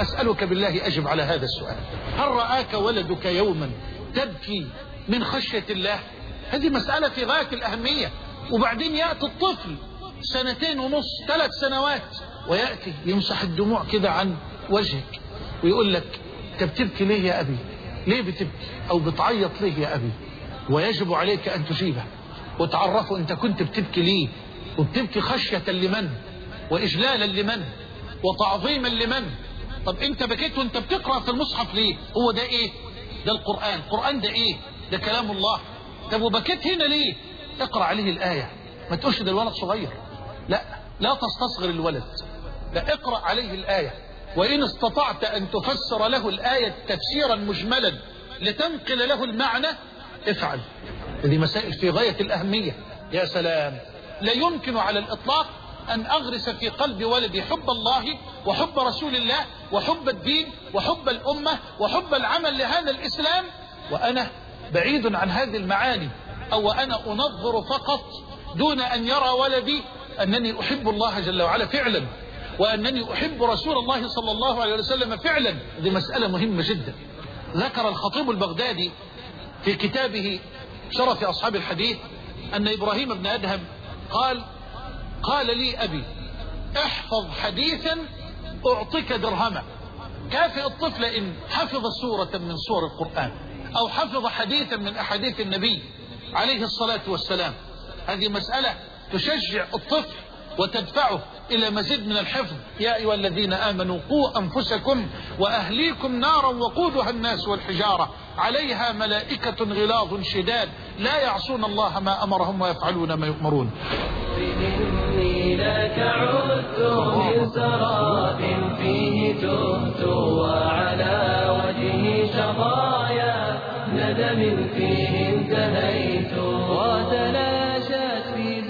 أسألك بالله أجب على هذا السؤال. هل رآك ولدك يوما تبكي من خشية الله؟ هذه مسألة في غاية الأهمية. وبعدين يأتي الطفل سنتين ونص ثلاث سنوات ويأتي يمسح الدموع كده عن وجهك ويقول لك أنت بتبكي ليه يا أبي؟ ليه بتبكي؟ أو بتعيط ليه يا أبي؟ ويجب عليك أن تجيبه وتعرفه أنت كنت بتبكي ليه؟ وبتبكي خشية لمن؟ وإجلالا لمن؟ وتعظيما لمن؟ طب انت بكيت وانت بتقرأ في المصحف ليه؟ هو ده إيه؟ ده القرآن. القرآن ده إيه؟ ده كلام الله. طب وبكيت هنا ليه؟ اقرأ عليه الآية. ما تقولش ده الولد صغير. لا لا تستصغر الولد. لا اقرأ عليه الآية. وإن استطعت أن تفسر له الآية تفسيرا مجملا لتنقل له المعنى افعل. هذه مسائل في غاية الأهمية. يا سلام. لا يمكن على الإطلاق أن أغرس في قلب ولدي حب الله وحب رسول الله وحب الدين وحب الأمة وحب العمل لهذا الإسلام. وأنا بعيد عن هذه المعاني أو أنا أنظر فقط دون أن يرى ولدي أنني أحب الله جل وعلا فعلا وأنني أحب رسول الله صلى الله عليه وسلم فعلا. دي مسألة مهمة جدا. ذكر الخطيب البغدادي في كتابه شرف أصحاب الحديث أن إبراهيم بن أدهم قال قال لي أبي احفظ حديثا أعطيك درهما. كافئ الطفل إن حفظ سورة من سور القرآن أو حفظ حديثا من أحاديث النبي عليه الصلاة والسلام. هذه مسألة تشجع الطفل وتدفعه إلى مزيد من الحفظ. يا أيها الذين آمنوا قوا أنفسكم وأهليكم نارا وقودها الناس والحجارة. عليها ملائكة غلاظ شداد. لا يعصون الله ما أمرهم ويفعلون ما يؤمرون. إني لك عدت من سراب فيه تهت وعلى وجهي شظايا ندم فيه انتهيت وتلاشت في